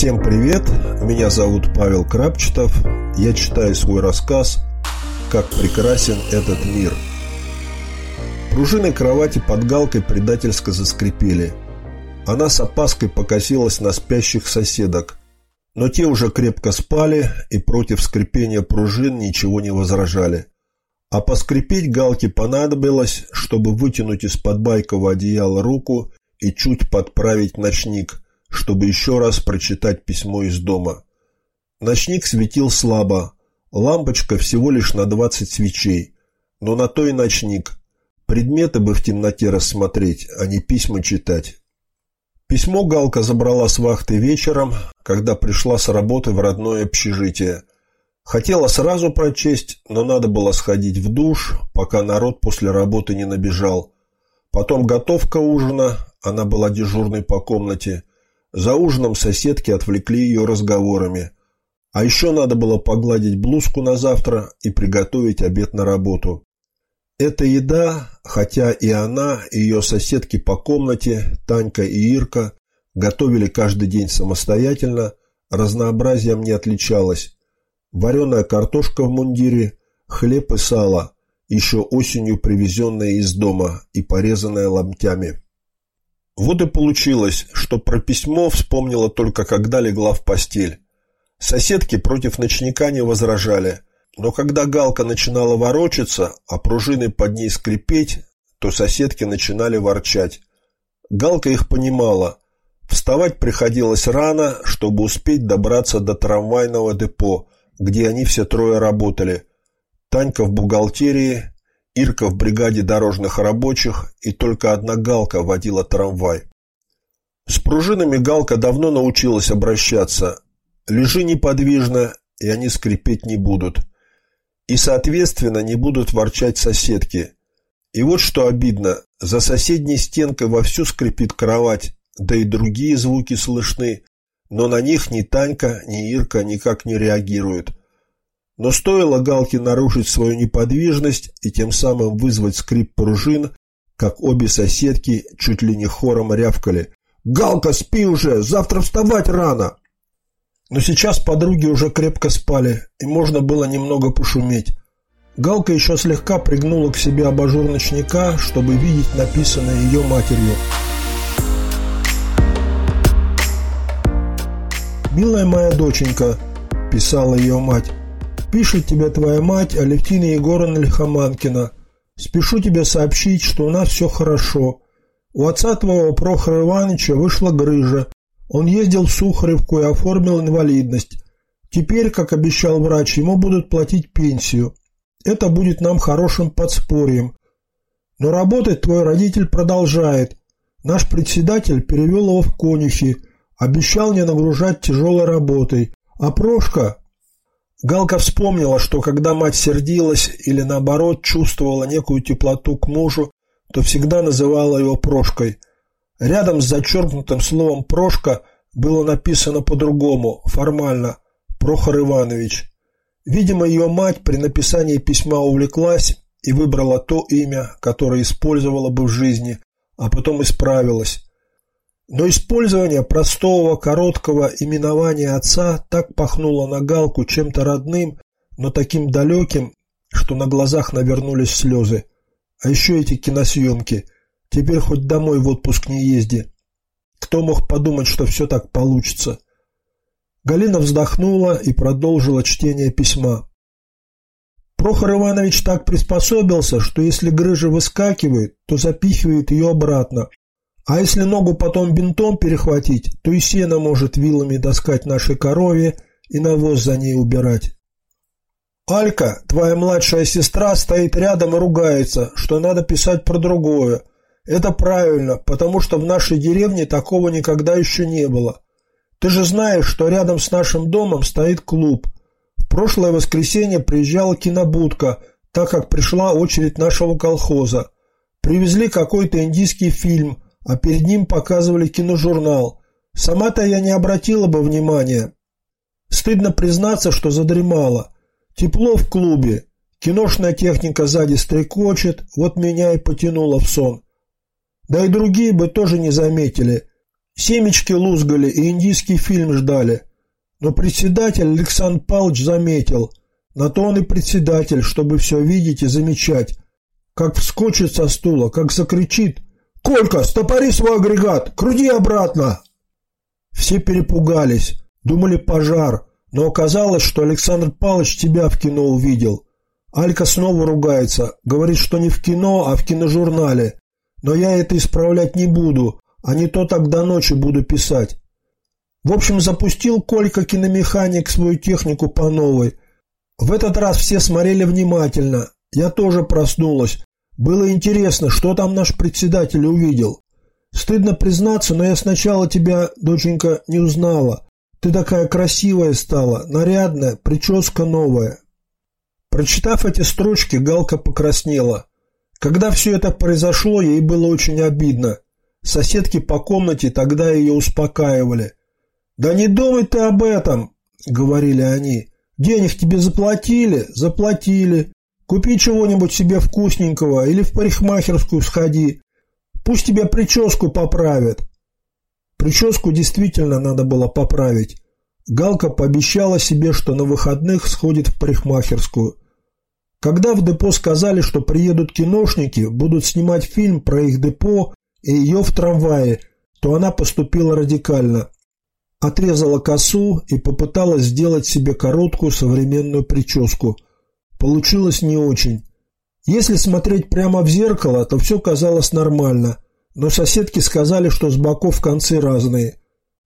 Всем привет, меня зовут Павел Крапчетов. Я читаю свой рассказ «Как прекрасен этот мир». Пружины кровати под галкой предательско заскрипели. Она с опаской покосилась на спящих соседок. Но те уже крепко спали и против скрипения пружин ничего не возражали. А поскрипеть галке понадобилось, чтобы вытянуть из-под байкового одеяла руку и чуть подправить ночник, чтобы еще раз прочитать письмо из дома. Ночник светил слабо, лампочка всего лишь на 20 свечей, но на то и ночник. Предметы бы в темноте рассмотреть, а не письма читать. Письмо Галка забрала с вахты вечером, когда пришла с работы в родное общежитие. Хотела сразу прочесть, но надо было сходить в душ, пока народ после работы не набежал. Потом готовка ужина, она была дежурной по комнате. За ужином соседки отвлекли ее разговорами. А еще надо было погладить блузку на завтра и приготовить обед на работу. Эта еда, хотя и она, и ее соседки по комнате, Танька и Ирка, готовили каждый день самостоятельно, разнообразием не отличалась. Вареная картошка в мундире, хлеб и сало, еще осенью привезенное из дома и порезанное ломтями. Вот и получилось, что про письмо вспомнила только когда легла в постель. Соседки против ночника не возражали, но когда галка начинала ворочаться, а пружины под ней скрипеть, то соседки начинали ворчать. Галка их понимала. Вставать приходилось рано, чтобы успеть добраться до трамвайного депо, где они все трое работали. Танька в бухгалтерии, Ирка в бригаде дорожных рабочих и только одна Галка водила трамвай. С пружинами Галка давно научилась обращаться. Лежи неподвижно, и они скрипеть не будут. И, соответственно, не будут ворчать соседки. И вот что обидно, за соседней стенкой вовсю скрипит кровать, да и другие звуки слышны, но на них ни Танька, ни Ирка никак не реагируют. Но стоило Галке нарушить свою неподвижность и тем самым вызвать скрип пружин, как обе соседки чуть ли не хором рявкали. «Галка, спи уже! Завтра вставать рано!» Но сейчас подруги уже крепко спали, и можно было немного пошуметь. Галка еще слегка пригнула к себе абажур ночника, чтобы видеть написанное ее матерью. «Милая моя доченька», – писала ее мать, Пишет тебе твоя мать Алевтина Егоровна Лихоманкина. Спешу тебе сообщить, что у нас все хорошо. У отца твоего Прохора Ивановича вышла грыжа. Он ездил в Сухаревку и оформил инвалидность. Теперь, как обещал врач, ему будут платить пенсию. Это будет нам хорошим подспорьем. Но работать твой родитель продолжает. Наш председатель перевел его в конюхи, обещал не нагружать тяжелой работой. А Прошка Галка вспомнила, что когда мать сердилась или наоборот чувствовала некую теплоту к мужу, то всегда называла его Прошкой. Рядом с зачеркнутым словом «Прошка» было написано по-другому, формально «Прохор Иванович». Видимо, ее мать при написании письма увлеклась и выбрала то имя, которое использовала бы в жизни, а потом исправилась. Но использование простого, короткого именования отца так пахнуло на Галку чем-то родным, но таким далеким, что на глазах навернулись слезы. А еще эти киносъемки. Теперь хоть домой в отпуск не езди. Кто мог подумать, что все так получится? Галина вздохнула и продолжила чтение письма. Прохор Иванович так приспособился, что если грыжа выскакивает, то запихивает ее обратно, а если ногу потом бинтом перехватить, то и сено может вилами доскать нашей корове и навоз за ней убирать. Алька, твоя младшая сестра, стоит рядом и ругается, что надо писать про другое. Это правильно, потому что в нашей деревне такого никогда еще не было. Ты же знаешь, что рядом с нашим домом стоит клуб. В прошлое воскресенье приезжала кинобудка, так как пришла очередь нашего колхоза. Привезли какой-то индийский фильм – а перед ним показывали киножурнал. Сама-то я не обратила бы внимания. Стыдно признаться, что задремала. Тепло в клубе. Киношная техника сзади стрекочет, вот меня и потянуло в сон. Да и другие бы тоже не заметили. Семечки лузгали и индийский фильм ждали. Но председатель Александр Павлович заметил. На то он и председатель, чтобы все видеть и замечать. Как вскочит со стула, как закричит. «Колька, стопори свой агрегат! Крути обратно!» Все перепугались. Думали пожар. Но оказалось, что Александр Павлович тебя в кино увидел. Алька снова ругается. Говорит, что не в кино, а в киножурнале. Но я это исправлять не буду, а не то так до ночи буду писать. В общем, запустил Колька киномеханик свою технику по новой. В этот раз все смотрели внимательно. Я тоже проснулась. Было интересно, что там наш председатель увидел. Стыдно признаться, но я сначала тебя, доченька, не узнала. Ты такая красивая стала, нарядная, прическа новая. Прочитав эти строчки, Галка покраснела. Когда все это произошло, ей было очень обидно. Соседки по комнате тогда ее успокаивали. «Да не думай ты об этом!» — говорили они. «Денег тебе заплатили? Заплатили. Купи чего-нибудь себе вкусненького или в парикмахерскую сходи. Пусть тебе прическу поправят». Прическу действительно надо было поправить. Галка пообещала себе, что на выходных сходит в парикмахерскую. Когда в депо сказали, что приедут киношники, будут снимать фильм про их депо и ее в трамвае, то она поступила радикально. Отрезала косу и попыталась сделать себе короткую современную прическу. Получилось не очень. Если смотреть прямо в зеркало, то все казалось нормально, но соседки сказали, что с боков концы разные.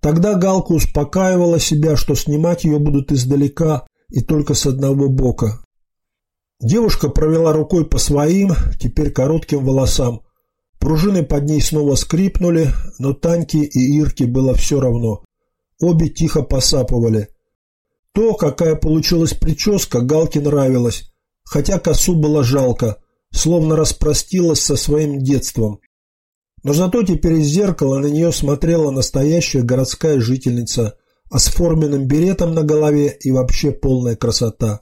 Тогда Галка успокаивала себя, что снимать ее будут издалека и только с одного бока. Девушка провела рукой по своим, теперь коротким волосам. Пружины под ней снова скрипнули, но Таньке и Ирке было все равно. Обе тихо посапывали. То, какая получилась прическа, Галке нравилось, хотя косу было жалко, словно распростилась со своим детством. Но зато теперь из зеркала на нее смотрела настоящая городская жительница, а с форменным беретом на голове и вообще полная красота.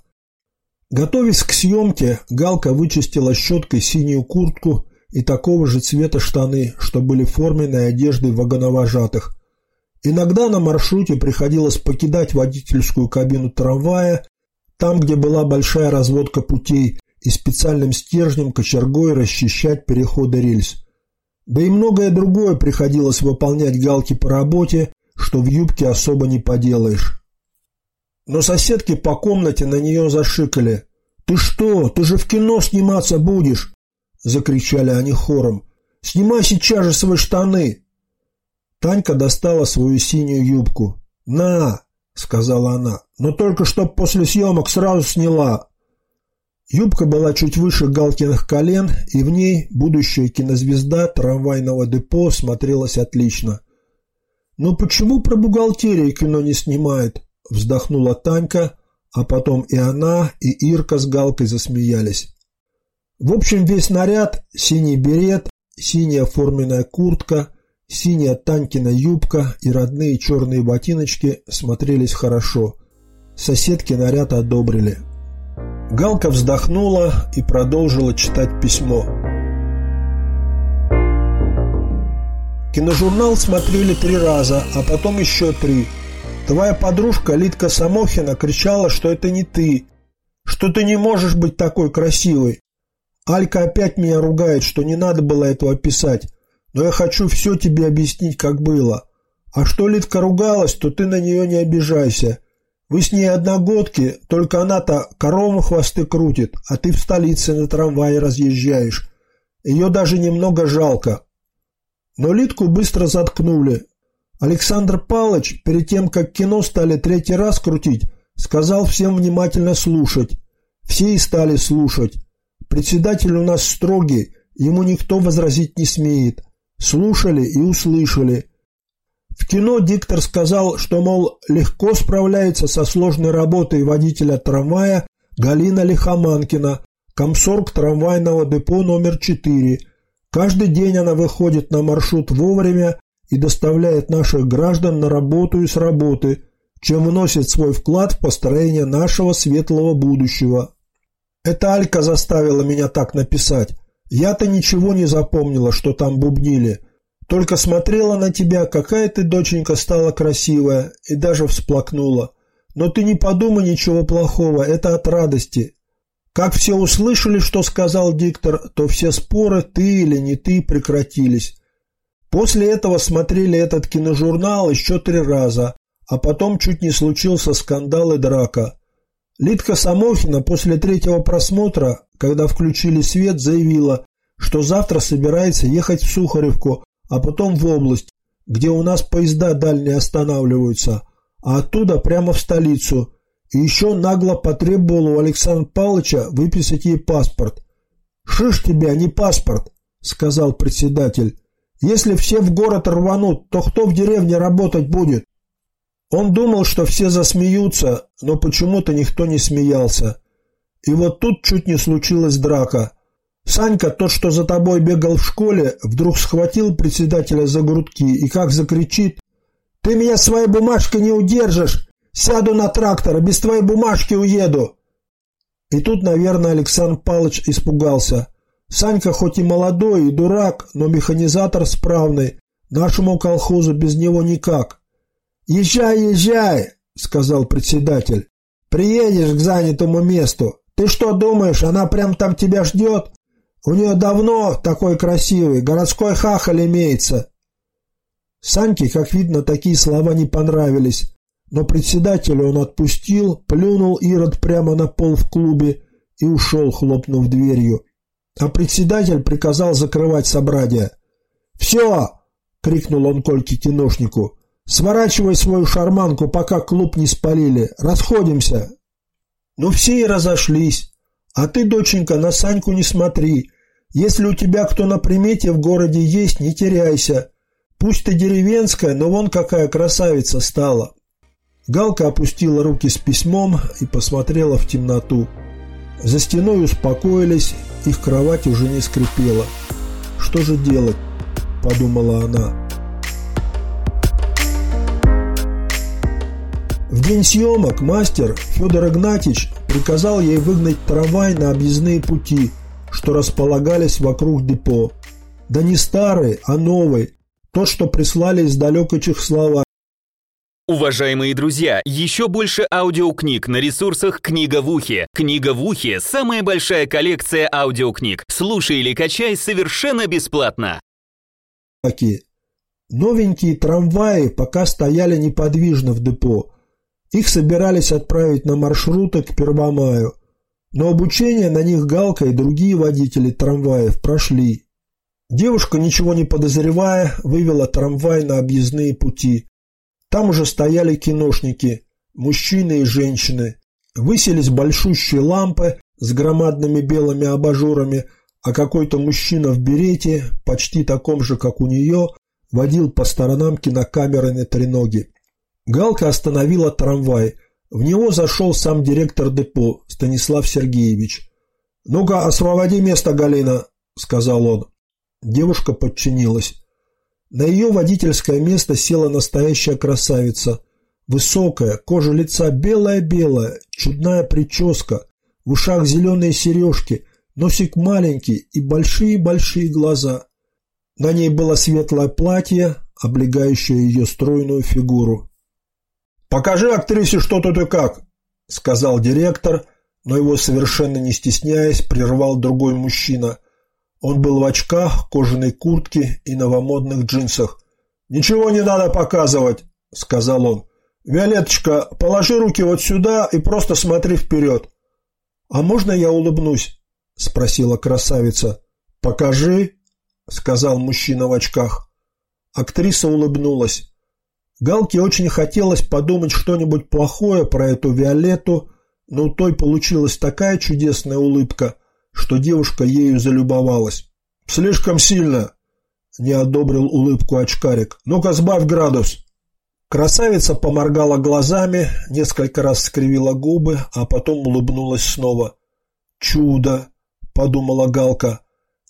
Готовясь к съемке, Галка вычистила щеткой синюю куртку и такого же цвета штаны, что были форменной одеждой вагоновожатых. Иногда на маршруте приходилось покидать водительскую кабину трамвая, там, где была большая разводка путей, и специальным стержнем кочергой расчищать переходы рельс. Да и многое другое приходилось выполнять Галке по работе, что в юбке особо не поделаешь. Но соседки по комнате на нее зашикали. «Ты что? Ты же в кино сниматься будешь!» Закричали они хором. «Снимай сейчас же свои штаны!» Танька достала свою синюю юбку. «На!» — сказала она. «Но только чтоб после съемок сразу сняла!» Юбка была чуть выше Галкиных колен, и в ней будущая кинозвезда трамвайного депо смотрелась отлично. «Но почему про бухгалтерию кино не снимает?» Вздохнула Танька, а потом и она, и Ирка с Галкой засмеялись. В общем, весь наряд, синий берет, синяя форменная куртка, синяя Танькина юбка и родные черные ботиночки смотрелись хорошо. Соседки наряд одобрили. Галка вздохнула и продолжила читать письмо. Киножурнал смотрели три раза, а потом еще три – Твоя подружка Литка Самохина кричала, что это не ты, что ты не можешь быть такой красивой. Алька опять меня ругает, что не надо было этого писать, но я хочу все тебе объяснить, как было. А что Литка ругалась, то ты на нее не обижайся. Вы с ней одногодки, только она-то корову хвосты крутит, а ты в столице на трамвае разъезжаешь. Ее даже немного жалко. Но Литку быстро заткнули, Александр Палыч, перед тем, как кино стали третий раз крутить, сказал всем внимательно слушать. Все и стали слушать. Председатель у нас строгий, ему никто возразить не смеет. Слушали и услышали. В кино диктор сказал, что, мол, легко справляется со сложной работой водителя трамвая Галина Лихоманкина, комсорг трамвайного депо номер 4. Каждый день она выходит на маршрут вовремя и доставляет наших граждан на работу и с работы, чем вносит свой вклад в построение нашего светлого будущего. Это Алька заставила меня так написать. Я-то ничего не запомнила, что там бубнили. Только смотрела на тебя, какая ты, доченька, стала красивая, и даже всплакнула. Но ты не подумай ничего плохого, это от радости. Как все услышали, что сказал диктор, то все споры, ты или не ты, прекратились. После этого смотрели этот киножурнал еще три раза, а потом чуть не случился скандал и драка. Лидка Самохина после третьего просмотра, когда включили свет, заявила, что завтра собирается ехать в Сухаревку, а потом в область, где у нас поезда дальние останавливаются, а оттуда прямо в столицу. И еще нагло потребовал у Александра Павловича выписать ей паспорт. «Шиш тебя, не паспорт», — сказал председатель. «Если все в город рванут, то кто в деревне работать будет?» Он думал, что все засмеются, но почему-то никто не смеялся. И вот тут чуть не случилась драка. Санька, тот, что за тобой бегал в школе, вдруг схватил председателя за грудки и как закричит «Ты меня своей бумажкой не удержишь! Сяду на трактор, без твоей бумажки уеду!» И тут, наверное, Александр Павлович испугался. Санька хоть и молодой и дурак, но механизатор справный. Нашему колхозу без него никак. «Езжай, езжай!» — сказал председатель. «Приедешь к занятому месту. Ты что думаешь, она прям там тебя ждет? У нее давно такой красивый, городской хахаль имеется. Саньке, как видно, такие слова не понравились, но председателя он отпустил, плюнул Ирод прямо на пол в клубе и ушел, хлопнув дверью. А председатель приказал закрывать собрание. «Все!» — крикнул он Кольке киношнику. «Сворачивай свою шарманку, пока клуб не спалили. Расходимся!» Ну все и разошлись. А ты, доченька, на Саньку не смотри. Если у тебя кто на примете в городе есть, не теряйся. Пусть ты деревенская, но вон какая красавица стала». Галка опустила руки с письмом и посмотрела в темноту. За стеной успокоились, их кровать уже не скрипела. «Что же делать?» – подумала она. В день съемок мастер Федор Игнатьич приказал ей выгнать трамвай на объездные пути – что располагались вокруг депо. Да не старый, а новый, тот, что прислали из далекой Чехословакии. Уважаемые друзья, еще больше аудиокниг на ресурсах «Книга в ухе». «Книга в ухе» — самая большая коллекция аудиокниг. Слушай или качай совершенно бесплатно. Новенькие трамваи пока стояли неподвижно в депо. Их собирались отправить на маршруты к Первомаю – но обучение на них Галка и другие водители трамваев прошли. Девушка, ничего не подозревая, вывела трамвай на объездные пути. Там уже стояли киношники, мужчины и женщины. Выселись большущие лампы с громадными белыми абажурами, а какой-то мужчина в берете, почти таком же, как у нее, водил по сторонам кинокамеры на треноги. Галка остановила трамвай – в него зашел сам директор депо Станислав Сергеевич. «Ну-ка, освободи место, Галина», — сказал он. Девушка подчинилась. На ее водительское место села настоящая красавица. Высокая, кожа лица белая-белая, чудная прическа, в ушах зеленые сережки, носик маленький и большие-большие глаза. На ней было светлое платье, облегающее ее стройную фигуру. «Покажи актрисе, что тут и как», — сказал директор, но его совершенно не стесняясь прервал другой мужчина. Он был в очках, кожаной куртке и новомодных джинсах. «Ничего не надо показывать», — сказал он. «Виолетточка, положи руки вот сюда и просто смотри вперед». «А можно я улыбнусь?» — спросила красавица. «Покажи», — сказал мужчина в очках. Актриса улыбнулась. Галке очень хотелось подумать что-нибудь плохое про эту Виолетту, но у той получилась такая чудесная улыбка, что девушка ею залюбовалась. «Слишком сильно!» – не одобрил улыбку очкарик. «Ну-ка, сбавь градус!» Красавица поморгала глазами, несколько раз скривила губы, а потом улыбнулась снова. «Чудо!» – подумала Галка.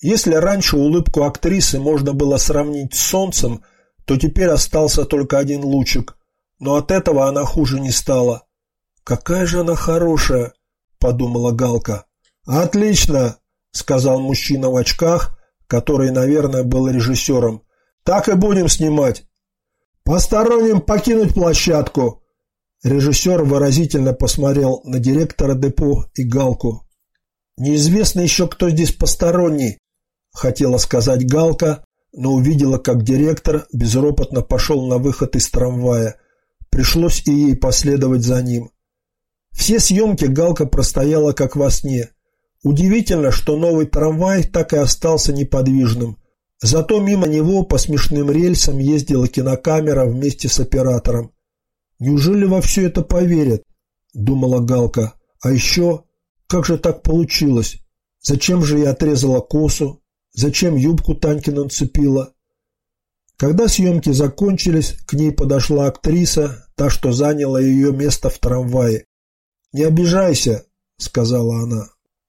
Если раньше улыбку актрисы можно было сравнить с солнцем – то теперь остался только один лучик, но от этого она хуже не стала. «Какая же она хорошая!» – подумала Галка. «Отлично!» – сказал мужчина в очках, который, наверное, был режиссером. Так и будем снимать. Посторонним покинуть площадку. Режиссер выразительно посмотрел на директора депо и Галку. Неизвестно еще, кто здесь посторонний, хотела сказать Галка, но увидела, как директор безропотно пошел на выход из трамвая. Пришлось и ей последовать за ним. Все съемки Галка простояла как во сне. Удивительно, что новый трамвай так и остался неподвижным. Зато мимо него по смешным рельсам ездила кинокамера вместе с оператором. «Неужели во все это поверят?» – думала Галка. «А еще, как же так получилось? Зачем же я отрезала косу? Зачем юбку Танькина нацепила?» Когда съемки закончились, к ней подошла актриса, та, что заняла ее место в трамвае. «Не обижайся», – сказала она.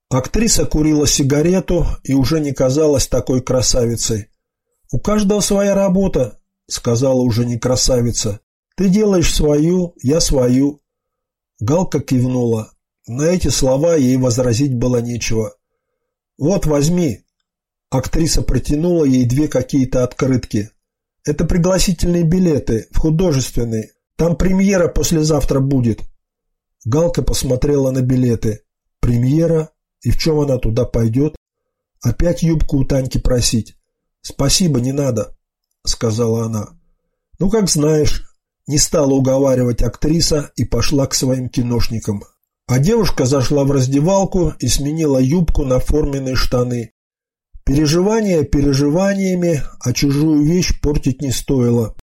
Актриса курила сигарету и уже не казалась такой красавицей. «У каждого своя работа», — сказала уже не красавица. «Ты делаешь свою, я свою». Галка кивнула. На эти слова ей возразить было нечего. «Вот, возьми». Актриса протянула ей две какие-то открытки. «Это пригласительные билеты, в художественный. Там премьера послезавтра будет». Галка посмотрела на билеты. «Премьера? И в чем она туда пойдет? Опять юбку у Таньки просить? Спасибо, не надо, сказала она. Ну, как знаешь, не стала уговаривать актриса и пошла к своим киношникам. А девушка зашла в раздевалку и сменила юбку на форменные штаны. Переживания переживаниями, а чужую вещь портить не стоило.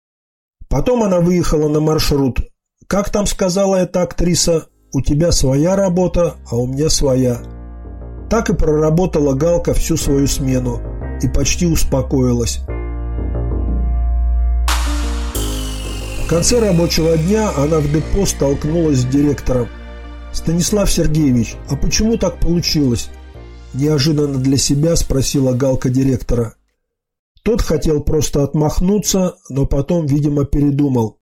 Потом она выехала на маршрут. Как там сказала эта актриса, у тебя своя работа, а у меня своя. Так и проработала Галка всю свою смену и почти успокоилась. В конце рабочего дня она в депо столкнулась с директором. «Станислав Сергеевич, а почему так получилось?» Неожиданно для себя спросила Галка директора. Тот хотел просто отмахнуться, но потом, видимо, передумал.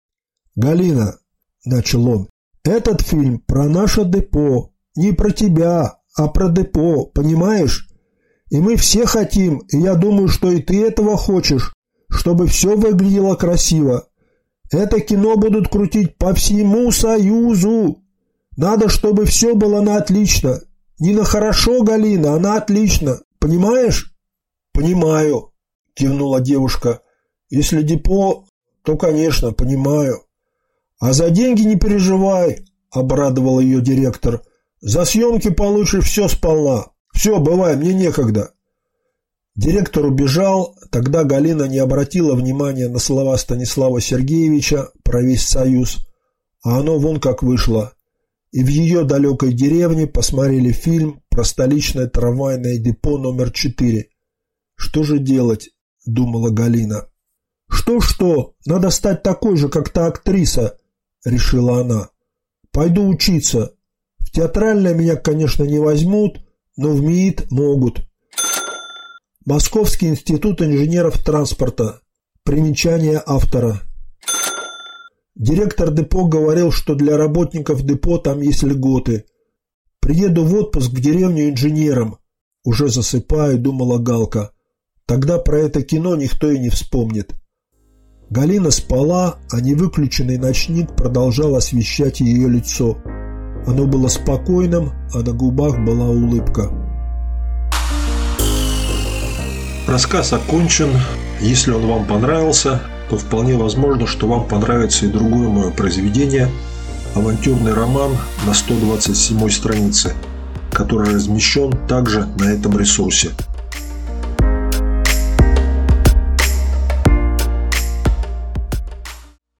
«Галина», – начал он, – «этот фильм про наше депо, не про тебя, а про депо, понимаешь? И мы все хотим, и я думаю, что и ты этого хочешь, чтобы все выглядело красиво. Это кино будут крутить по всему Союзу. Надо, чтобы все было на отлично. Не на хорошо, Галина, а на отлично. Понимаешь? Понимаю, кивнула девушка. Если депо, то, конечно, понимаю. А за деньги не переживай, обрадовал ее директор. За съемки получишь все сполна. Все, бывай, мне некогда. Директор убежал, тогда Галина не обратила внимания на слова Станислава Сергеевича про весь союз, а оно вон как вышло. И в ее далекой деревне посмотрели фильм про столичное трамвайное депо номер 4. «Что же делать?» – думала Галина. «Что-что? Надо стать такой же, как та актриса», – решила она. «Пойду учиться театральное меня, конечно, не возьмут, но в МИИТ могут. Московский институт инженеров транспорта. Примечание автора. Директор депо говорил, что для работников депо там есть льготы. Приеду в отпуск в деревню инженером. Уже засыпаю, думала Галка. Тогда про это кино никто и не вспомнит. Галина спала, а невыключенный ночник продолжал освещать ее лицо. Оно было спокойным, а на губах была улыбка. Рассказ окончен. Если он вам понравился, то вполне возможно, что вам понравится и другое мое произведение «Авантюрный роман» на 127 странице, который размещен также на этом ресурсе –